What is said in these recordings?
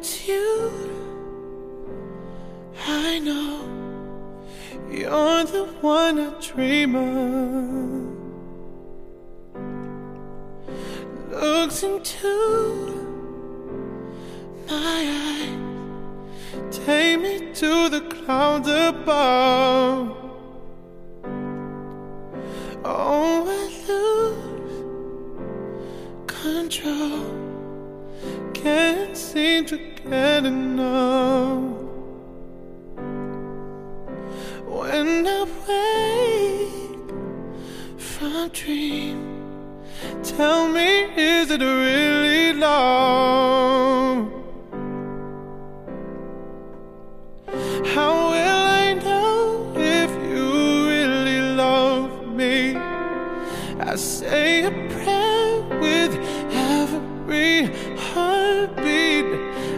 it's you. I know you're the one I dream of. Looks into my eyes, take me to the clouds above. Oh, I lose control. Can't seem to get enough. When I wake from dream, tell me, is it really love? How will I know if you really love me? I say a prayer with every heartbeat.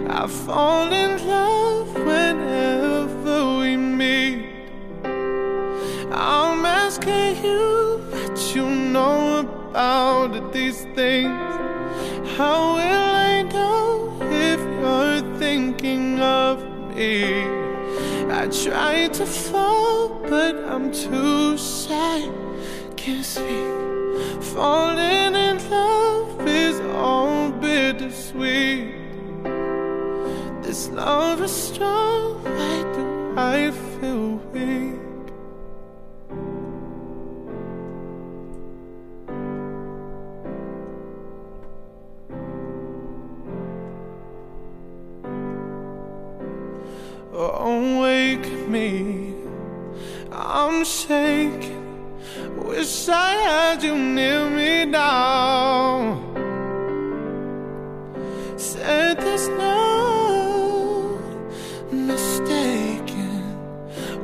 I fall in love whenever we meet. I'm asking you what you know about these things. How will I know if you're thinking of me? I try to fall, but I'm too shy. Can't speak. Falling bittersweet. This love is strong. Why do I feel weak? Oh, wake me. I'm shaking. Wish I had you near me now. Said there's no mistaking.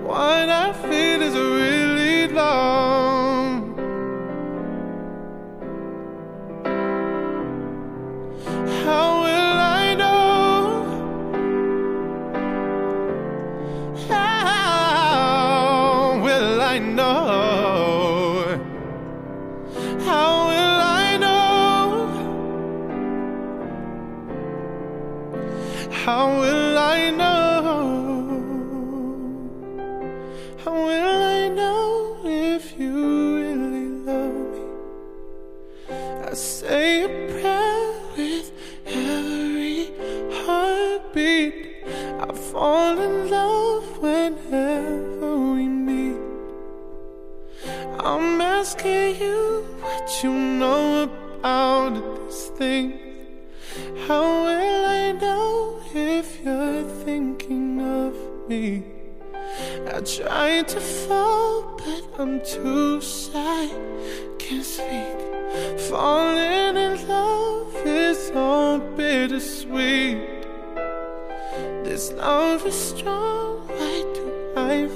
What I feel is really love. How will I know? How will I know? How will I know? How will I know if you really love me? I say a prayer with every heartbeat. I fall in love whenever we meet. I'm asking you what you know about these things. How will I know if you're thinking of me? I try to fall, but I'm too shy. Can't speak. Falling in love is all bittersweet. This love is strong. Why do I